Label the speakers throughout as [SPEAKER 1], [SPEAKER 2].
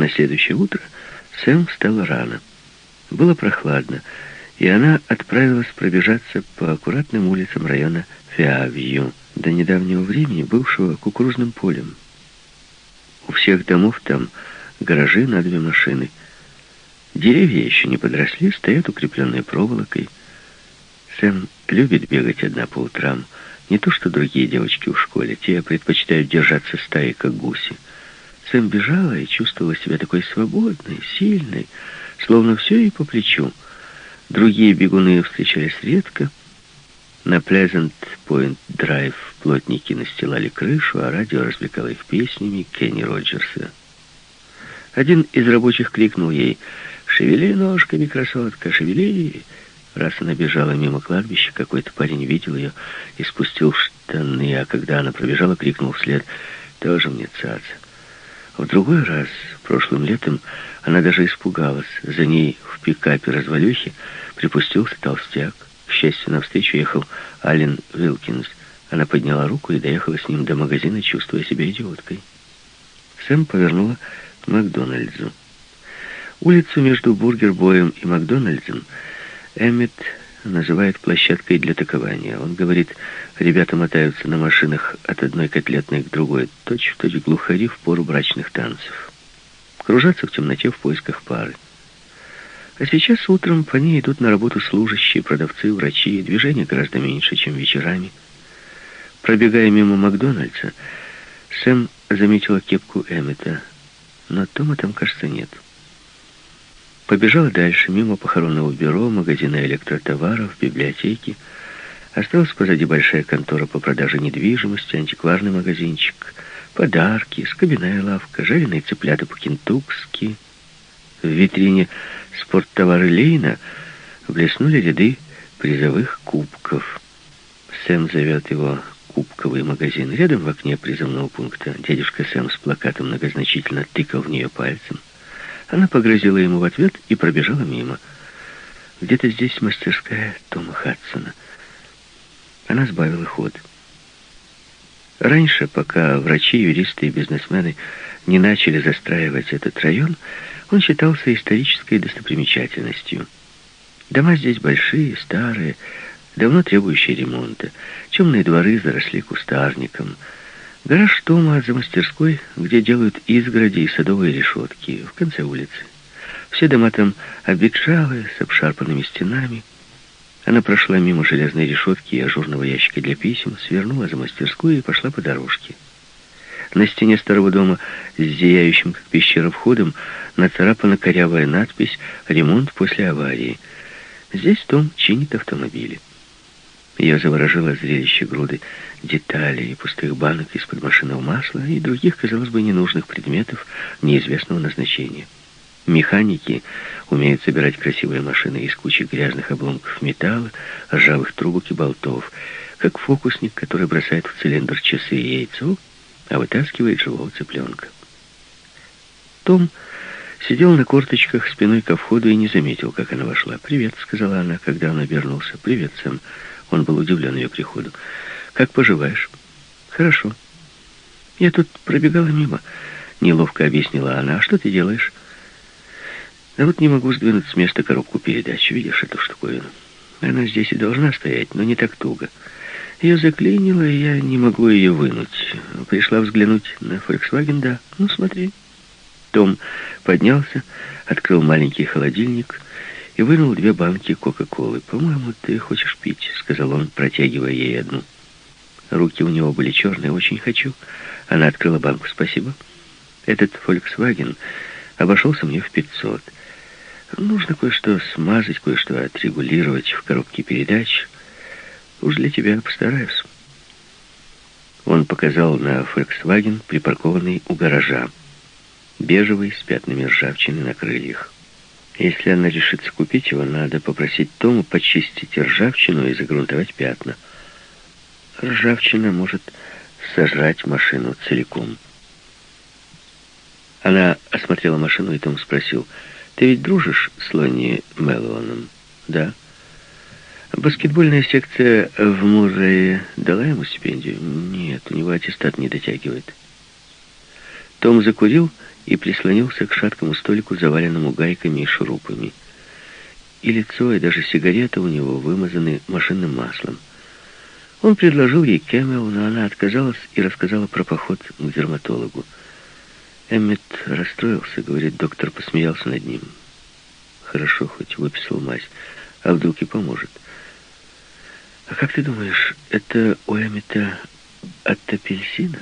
[SPEAKER 1] На следующее утро Сэм встала рано. Было прохладно, и она отправилась пробежаться по аккуратным улицам района Фиавью, до недавнего времени бывшего кукурузным полем. У всех домов там гаражи на две машины. Деревья еще не подросли, стоят укрепленные проволокой. Сэм любит бегать одна по утрам. Не то, что другие девочки в школе. Те предпочитают держаться стаи, как гуси. Сэм бежала и чувствовала себя такой свободной, сильной, словно все ей по плечу. Другие бегуны встречались редко. На Drive плотники настилали крышу, а радио развлекало их песнями Кенни Роджерса. Один из рабочих крикнул ей «Шевели ножками, красотка, шевели!» Раз она бежала мимо кладбища, какой-то парень видел ее и спустил штаны, а когда она пробежала, крикнул вслед «Тоже мне цаца!» В другой раз, прошлым летом, она даже испугалась. За ней в пикапе развалюхи припустился толстяк. К счастью, навстречу ехал Ален Вилкинс. Она подняла руку и доехала с ним до магазина, чувствуя себя идиоткой. Сэм повернула к Макдональдсу. Улицу между Бургер-боем и Макдональдсом Эммет называет площадкой для такования. Он говорит, ребята мотаются на машинах от одной котлетной к другой, точь-в-точь -точь глухари в пору брачных танцев. Кружатся в темноте в поисках пары. А сейчас утром по ней идут на работу служащие, продавцы, врачи. Движения гораздо меньше, чем вечерами. Пробегая мимо Макдональдса, Сэм заметила кепку Эммета, но Тома там, кажется, нет. Побежала дальше, мимо похоронного бюро, магазина электротоваров, библиотеки. Осталась позади большая контора по продаже недвижимости, антикварный магазинчик, подарки, скобяная лавка, жареные цыплята по-кентукски. В витрине спорттовары Лейна блеснули ряды призовых кубков. Сэм зовет его «Кубковый магазин». Рядом в окне призывного пункта дядюшка Сэм с плакатом многозначительно тыкал в нее пальцем. Она погрозила ему в ответ и пробежала мимо. Где-то здесь мастерская Тома Хадсона. Она сбавила ход. Раньше, пока врачи, юристы и бизнесмены не начали застраивать этот район, он считался исторической достопримечательностью. Дома здесь большие, старые, давно требующие ремонта. Темные дворы заросли кустарником — Гараж Тома за мастерской, где делают изгороди и садовые решетки, в конце улицы. Все дома там обветшалые, с обшарпанными стенами. Она прошла мимо железной решетки и ажурного ящика для писем, свернула за мастерскую и пошла по дорожке. На стене старого дома с зияющим, как пещера, входом нацарапана корявая надпись «Ремонт после аварии». Здесь Том чинит автомобили. Ее заворожило зрелище груды деталей пустых банок из-под машинного масла и других, казалось бы, ненужных предметов неизвестного назначения. Механики умеют собирать красивые машины из кучи грязных обломков металла, ржавых трубок и болтов, как фокусник, который бросает в цилиндр часы и яйцо, а вытаскивает живого цыпленка. Том сидел на корточках спиной ко входу и не заметил, как она вошла. «Привет», — сказала она, когда он обернулся. «Привет, Сэм». Он был удивлен ее приходу. «Как поживаешь?» «Хорошо. Я тут пробегала мимо», — неловко объяснила она. «А что ты делаешь?» «Да вот не могу сдвинуть с места коробку передач. Видишь эту штуковину? Она здесь и должна стоять, но не так туго. Ее заклинило, и я не могу ее вынуть. Пришла взглянуть на Volkswagen, да. Ну, смотри». Том поднялся, открыл маленький холодильник и вынул две банки Кока-Колы. «По-моему, ты хочешь пить», — сказал он, протягивая ей одну. Руки у него были черные, очень хочу. Она открыла банку, спасибо. Этот Volkswagen обошелся мне в 500. Нужно кое-что смазать, кое-что отрегулировать в коробке передач. Уж для тебя постараюсь. Он показал на Volkswagen, припаркованный у гаража. Бежевый, с пятнами ржавчины на крыльях. Если она решится купить его, надо попросить Тому почистить ржавчину и загрунтовать пятна. Ржавчина может сожрать машину целиком. Она осмотрела машину, и Том спросил, «Ты ведь дружишь с Лонни Меллоуном?» «Да». «Баскетбольная секция в Муррее дала ему стипендию?» «Нет, у него аттестат не дотягивает». Том закурил и прислонился к шаткому столику, заваленному гайками и шурупами. И лицо, и даже сигарета у него вымазаны машинным маслом. Он предложил ей Кэмел, но она отказалась и рассказала про поход к дерматологу. Эммет расстроился, говорит, доктор посмеялся над ним. Хорошо, хоть выписал мазь, а вдруг и поможет. А как ты думаешь, это у Эммета от апельсина?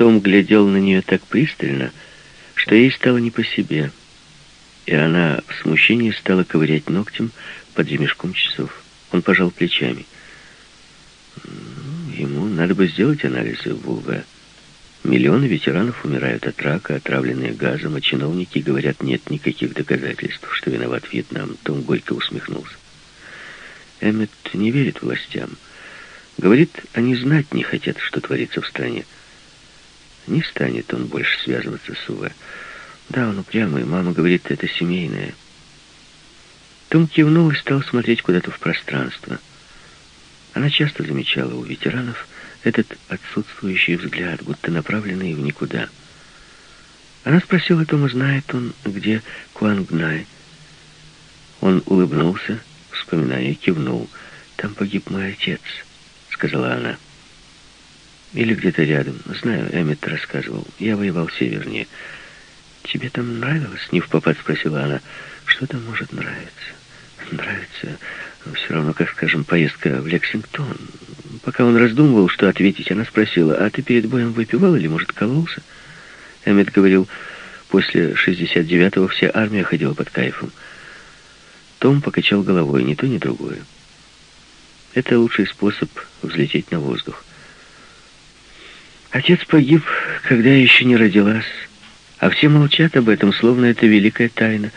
[SPEAKER 1] Том глядел на нее так пристально, что ей стало не по себе, и она в смущении стала ковырять ногтем под ремешком часов. Он пожал плечами. Ему надо бы сделать анализы в УВ. Миллионы ветеранов умирают от рака, отравленные газом, а чиновники говорят, нет никаких доказательств, что виноват Вьетнам. Том горько усмехнулся. Эммет не верит властям. Говорит, они знать не хотят, что творится в стране. Не станет он больше связываться с УВ. Да, он упрямый. Мама говорит, это семейное. Том кивнул и стал смотреть куда-то в пространство. Она часто замечала у ветеранов этот отсутствующий взгляд, будто направленный в никуда. Она спросила Тома, знает он, где Куангнай. Он улыбнулся, вспоминая, кивнул. «Там погиб мой отец», — сказала она. «Или где-то рядом. Знаю, Эммет рассказывал. Я воевал севернее». «Тебе там нравилось?» — не в попад спросила она. «Что там может нравиться?» «Нравится все равно, как, скажем, поездка в Лексингтон. Пока он раздумывал, что ответить, она спросила, а ты перед боем выпивал или, может, кололся? Эммет говорил, после 69-го вся армия ходила под кайфом. Том покачал головой, ни то, ни другое. Это лучший способ взлететь на воздух. Отец погиб, когда я еще не родилась, а все молчат об этом, словно это великая тайна.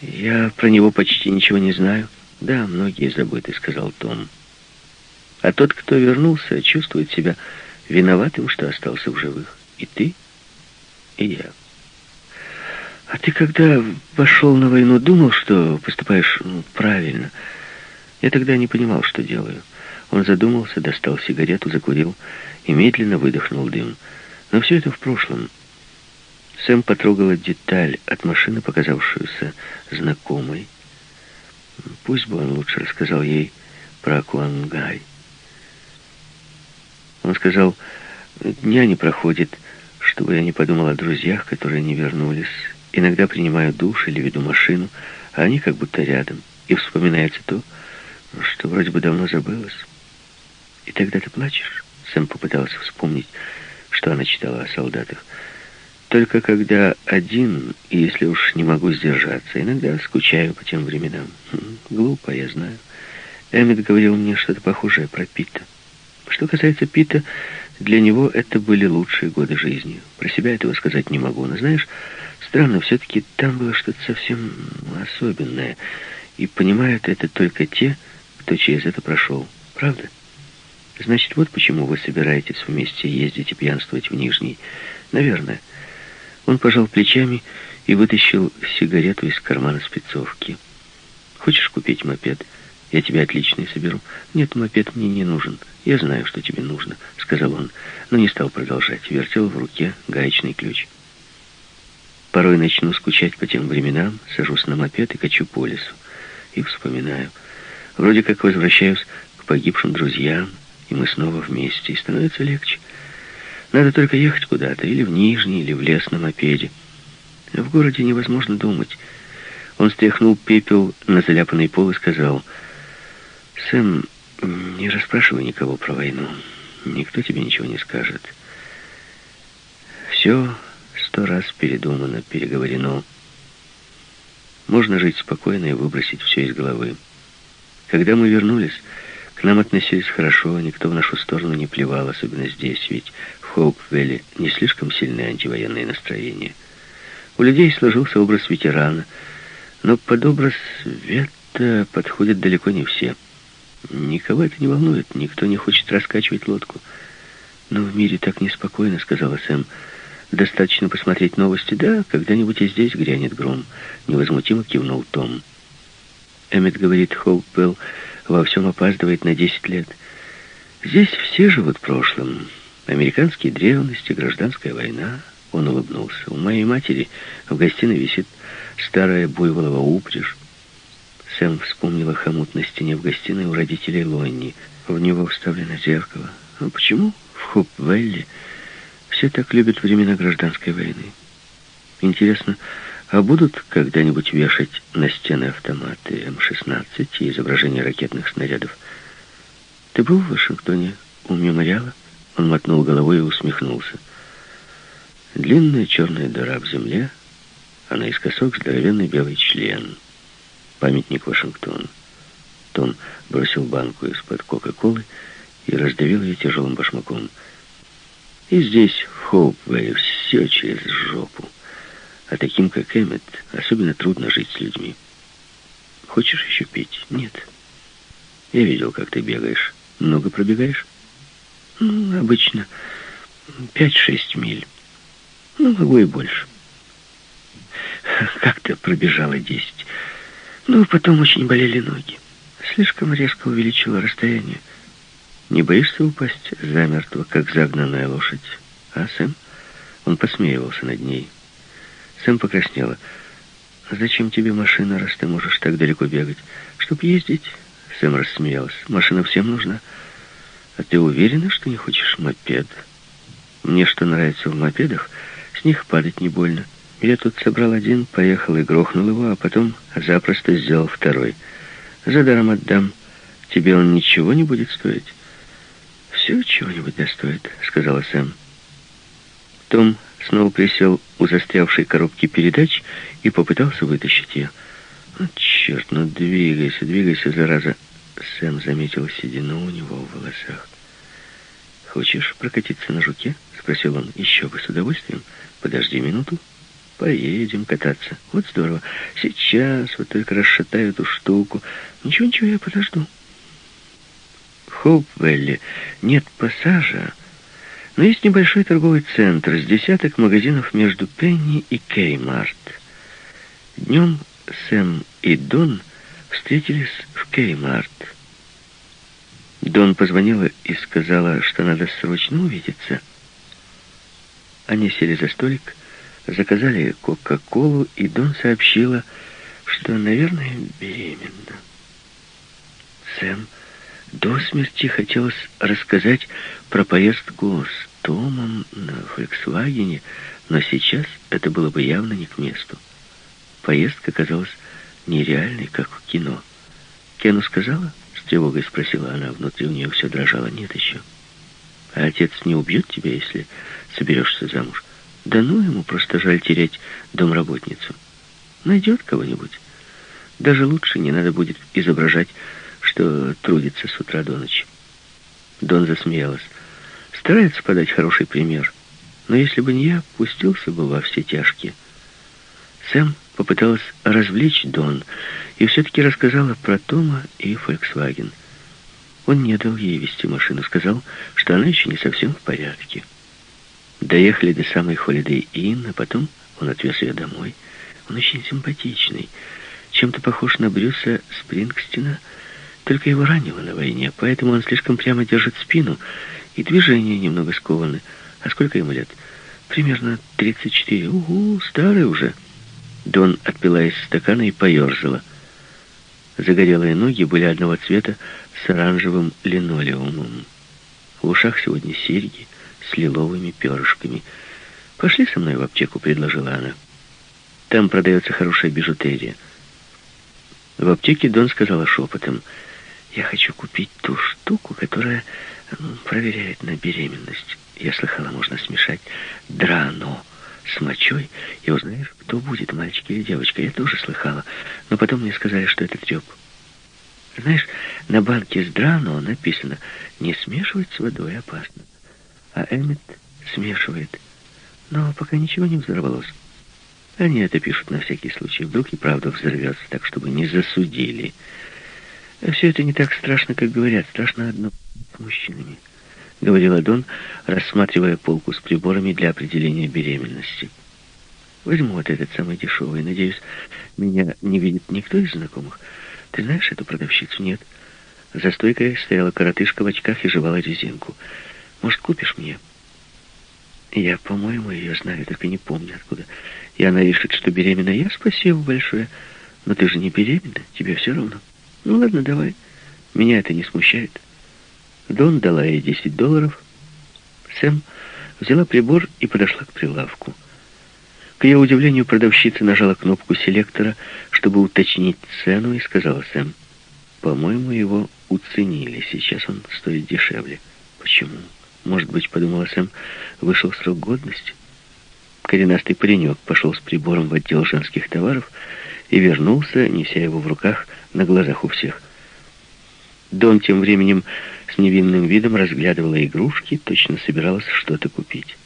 [SPEAKER 1] Я про него почти ничего не знаю. «Да, многие забыты», — сказал Том. «А тот, кто вернулся, чувствует себя виноватым, что остался в живых. И ты, и я». «А ты, когда пошел на войну, думал, что поступаешь ну, правильно?» Я тогда не понимал, что делаю. Он задумался, достал сигарету, закурил и медленно выдохнул дым. Но все это в прошлом. Сэм потрогала деталь от машины, показавшуюся знакомой. Пусть бы он лучше рассказал ей про Куангай. Он сказал, дня не проходит, чтобы я не подумал о друзьях, которые не вернулись. Иногда принимаю душ или веду машину, а они как будто рядом. И вспоминается то, что вроде бы давно забылось. И тогда ты плачешь? Сэм попытался вспомнить, что она читала о солдатах. Только когда один, и если уж не могу сдержаться, иногда скучаю по тем временам. Хм, глупо, я знаю. Эммет говорил мне что-то похожее про Пита. Что касается Пита, для него это были лучшие годы жизни. Про себя этого сказать не могу. Но знаешь, странно, все-таки там было что-то совсем особенное. И понимают это только те, кто через это прошел. Правда? Значит, вот почему вы собираетесь вместе ездить и пьянствовать в Нижний. Наверное. Он пожал плечами и вытащил сигарету из кармана спецовки. «Хочешь купить мопед? Я тебе отличный соберу». «Нет, мопед мне не нужен. Я знаю, что тебе нужно», — сказал он, но не стал продолжать. Вертел в руке гаечный ключ. Порой начну скучать по тем временам, сажусь на мопед и качу по лесу. И вспоминаю. Вроде как возвращаюсь к погибшим друзьям, и мы снова вместе, и становится легче. Надо только ехать куда-то, или в Нижний, или в лес на мопеде. В городе невозможно думать. Он стряхнул пепел на заляпанный пол и сказал, «Сэм, не расспрашивай никого про войну. Никто тебе ничего не скажет. Все сто раз передумано, переговорено. Можно жить спокойно и выбросить все из головы. Когда мы вернулись, к нам относились хорошо, никто в нашу сторону не плевал, особенно здесь, ведь Хоупвелле не слишком сильное антивоенное настроение. У людей сложился образ ветерана, но под образ Ветта подходят далеко не все. Никого это не волнует, никто не хочет раскачивать лодку. Но в мире так неспокойно, сказала Сэм. Достаточно посмотреть новости. Да, когда-нибудь и здесь грянет гром. Невозмутимо кивнул Том. Эммет говорит, Хоупвелл во всем опаздывает на 10 лет. Здесь все живут прошлым. Американские древности, гражданская война, Он улыбнулся. «У моей матери в гостиной висит старая буйволова упряжь. Сэм вспомнила хомут на стене в гостиной у родителей Лонни. В него вставлено зеркало. А почему в Хоп-Вэлли все так любят времена гражданской войны? Интересно, а будут когда-нибудь вешать на стены автоматы М-16 и изображения ракетных снарядов? Ты был в Вашингтоне у мемориала? Он мотнул головой и усмехнулся. Длинная черная дыра в земле, а наискосок здоровенный белый член. Памятник Вашингтону. Том бросил банку из-под Кока-Колы и раздавил ее тяжелым башмаком. И здесь, в Хоупвее, все через жопу. А таким, как Эммет, особенно трудно жить с людьми. Хочешь еще пить? Нет. Я видел, как ты бегаешь. Много пробегаешь? Ну, обычно пять-шесть миль. Ну, могу и больше. Как-то пробежала десять. Ну, потом очень болели ноги. Слишком резко увеличила расстояние. Не боишься упасть замертво, как загнанная лошадь? А, Сэм? Он посмеивался над ней. Сэм покраснела. «Зачем тебе машина, раз ты можешь так далеко бегать? Чтоб ездить?» Сэм рассмеялась. «Машина всем нужна. А ты уверена, что не хочешь мопед? Мне что нравится в мопедах, с них падать не больно. Я тут собрал один, поехал и грохнул его, а потом запросто сделал второй. За даром отдам. Тебе он ничего не будет стоить?» «Все чего-нибудь достоит», — сказала Сэм. Том снова присел у застрявшей коробки передач и попытался вытащить ее. «Ну, черт, ну двигайся, двигайся, зараза!» Сэм заметил седину у него в волосах. «Хочешь прокатиться на жуке?» — спросил он. «Еще бы, с удовольствием. Подожди минуту. Поедем кататься. Вот здорово. Сейчас вот только расшатаю эту штуку. Ничего-ничего, я подожду». В Хоупвелле нет пассажа, но есть небольшой торговый центр с десяток магазинов между Пенни и Кеймарт. Днем Сэм и Дон встретились в Кеймарт. Дон позвонила и сказала, что надо срочно увидеться. Они сели за столик, заказали Кока-Колу, и Дон сообщила, что, наверное, беременна. Сэм до смерти хотелось рассказать про поездку с Томом на «Фольксвагене», но сейчас это было бы явно не к месту. Поездка казалась нереальной, как в кино. «Кену сказала?» — с тревогой спросила она. Внутри у нее все дрожало. «Нет еще». «А отец не убьет тебя, если соберешься замуж?» «Да ну, ему просто жаль терять домработницу. Найдет кого-нибудь. Даже лучше не надо будет изображать, что трудится с утра до ночи». Дон засмеялась. Старается подать хороший пример. Но если бы не я, пустился бы во все тяжкие. Сэм попыталась развлечь Дон и все-таки рассказала про Тома и Volkswagen. Он не дал ей вести машину, сказал, что она еще не совсем в порядке. Доехали до самой Holiday Inn, а потом он отвез ее домой. Он очень симпатичный, чем-то похож на Брюса Спрингстина, только его ранило на войне, поэтому он слишком прямо держит спину, и движения немного скованы. А сколько ему лет? Примерно 34. Угу, старый уже. Дон отпила из стакана и поерзала. Загорелые ноги были одного цвета с оранжевым линолеумом. В ушах сегодня серьги с лиловыми перышками. «Пошли со мной в аптеку», — предложила она. «Там продается хорошая бижутерия». В аптеке Дон сказала шепотом — я хочу купить ту штуку, которая ну, проверяет на беременность. Я слыхала, можно смешать драно с мочой, и узнаешь, кто будет, мальчик или девочка. Я тоже слыхала, но потом мне сказали, что это треп. Знаешь, на банке с драно написано «Не смешивать с водой опасно». А Эммет смешивает. Но пока ничего не взорвалось. Они это пишут на всякий случай. Вдруг и правда взорвется, так чтобы не засудили. Все это не так страшно, как говорят. Страшно одно с мужчинами, говорила Дон, рассматривая полку с приборами для определения беременности. Возьму вот этот самый дешевый. Надеюсь, меня не видит никто из знакомых. Ты знаешь эту продавщицу? Нет. За стойкой стояла коротышка в очках и жевала резинку. Может, купишь мне? Я, по-моему, ее знаю, только не помню откуда. И она решит, что беременна. Я спасибо большое. Но ты же не беременна, тебе все равно. Ну ладно, давай. Меня это не смущает. Дон дала ей 10 долларов. Сэм взяла прибор и подошла к прилавку. К ее удивлению, продавщица нажала кнопку селектора, чтобы уточнить цену, и сказала Сэм, «По-моему, его уценили. Сейчас он стоит дешевле». «Почему?» Может быть, подумала Сэм, вышел срок годности? Коренастый паренек пошел с прибором в отдел женских товаров и вернулся, неся его в руках на глазах у всех. Дон тем временем с невинным видом разглядывала игрушки, точно собиралась что-то купить.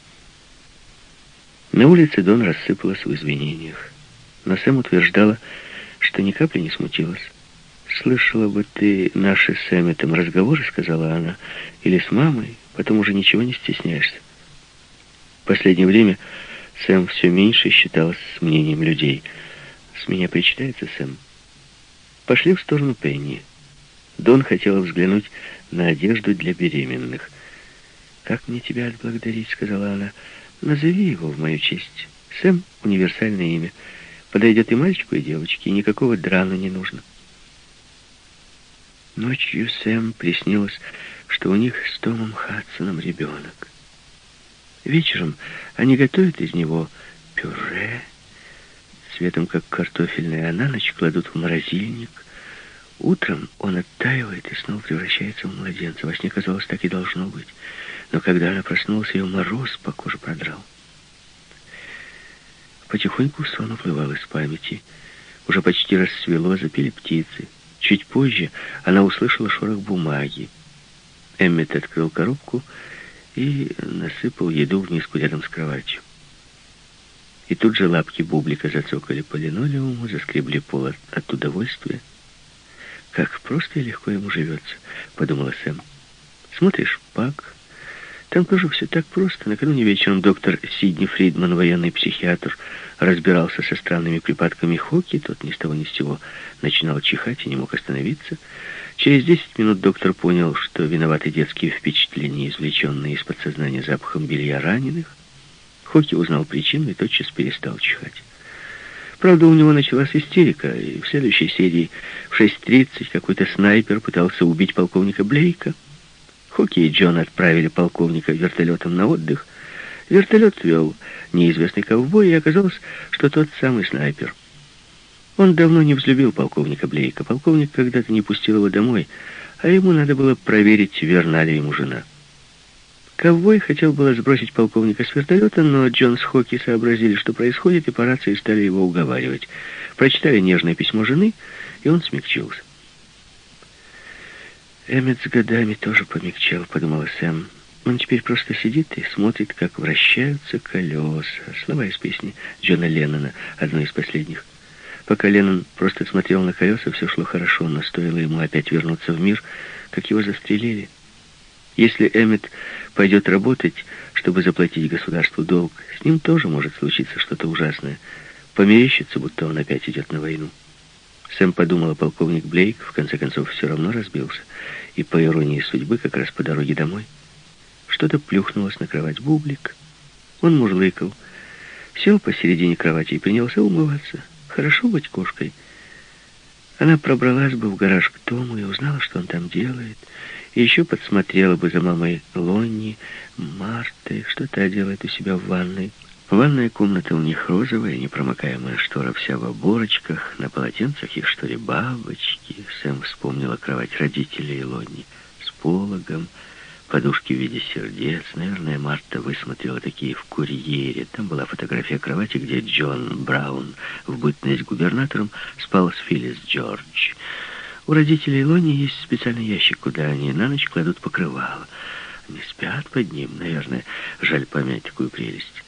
[SPEAKER 1] На улице Дон рассыпалась в извинениях, но Сэм утверждала, что ни капли не смутилась. «Слышала бы ты наши с Эмметом разговоры, — сказала она, — или с мамой, потом уже ничего не стесняешься. В последнее время Сэм все меньше считалась с мнением людей. С меня причитается Сэм. Пошли в сторону Пенни. Дон хотела взглянуть на одежду для беременных. «Как мне тебя отблагодарить?» — сказала она. «Назови его в мою честь. Сэм — универсальное имя. Подойдет и мальчику, и девочке, и никакого драна не нужно». Ночью Сэм приснилось, что у них с Томом Хадсоном ребенок. Вечером они готовят из него пюре, цветом как картофельное, а на ночь кладут в морозильник. Утром он оттаивает и снова превращается в младенца. Во сне казалось, так и должно быть. Но когда она проснулась, ее мороз по коже продрал. Потихоньку сон уплывал из памяти. Уже почти рассвело, запели птицы. Чуть позже она услышала шорох бумаги. Эммет открыл коробку и насыпал еду в миску рядом с кроватью. И тут же лапки бублика зацокали по линолеуму, заскребли пол от, от удовольствия. «Как просто и легко ему живется», — подумала Сэм. «Смотришь, Пак, там тоже все так просто. Накануне вечером доктор Сидни Фридман, военный психиатр, разбирался со странными припадками Хоки. Тот ни с того ни с сего начинал чихать и не мог остановиться. Через 10 минут доктор понял, что виноваты детские впечатления, извлеченные из подсознания запахом белья раненых. Хоки узнал причину и тотчас перестал чихать. Правда, у него началась истерика, и в следующей серии в 6.30 какой-то снайпер пытался убить полковника Блейка. Хоки и Джон отправили полковника вертолетом на отдых. Вертолет вел неизвестный ковбой, и оказалось, что тот самый снайпер. Он давно не взлюбил полковника Блейка. Полковник когда-то не пустил его домой, а ему надо было проверить, верна ли ему жена. Ковбой хотел было сбросить полковника с вертолета, но Джон с Хоки сообразили, что происходит, и по рации стали его уговаривать. Прочитали нежное письмо жены, и он смягчился. Эммет с годами тоже помягчал, подумала Сэм. Он теперь просто сидит и смотрит, как вращаются колеса. Слова из песни Джона Леннона, одной из последних. Пока Леннон просто смотрел на колеса, все шло хорошо, но стоило ему опять вернуться в мир, как его застрелили. Если Эммет пойдет работать, чтобы заплатить государству долг, с ним тоже может случиться что-то ужасное. Померещится, будто он опять идет на войну. Сэм подумала, полковник Блейк в конце концов все равно разбился и, по иронии судьбы, как раз по дороге домой, что-то плюхнулось на кровать бублик. Он мурлыкал, сел посередине кровати и принялся умываться. Хорошо быть кошкой. Она пробралась бы в гараж к Тому и узнала, что он там делает, и еще подсмотрела бы за мамой Лонни, Мартой, что та делает у себя в ванной. Ванная комната у них розовая, непромокаемая штора вся в оборочках, на полотенцах их что ли бабочки. Сэм вспомнила кровать родителей Лонни с пологом, подушки в виде сердец. Наверное, Марта высмотрела такие в курьере. Там была фотография кровати, где Джон Браун в бытность губернатором спал с Филлис Джордж. У родителей Лони есть специальный ящик, куда они на ночь кладут покрывало. Они спят под ним, наверное. Жаль помять такую прелесть.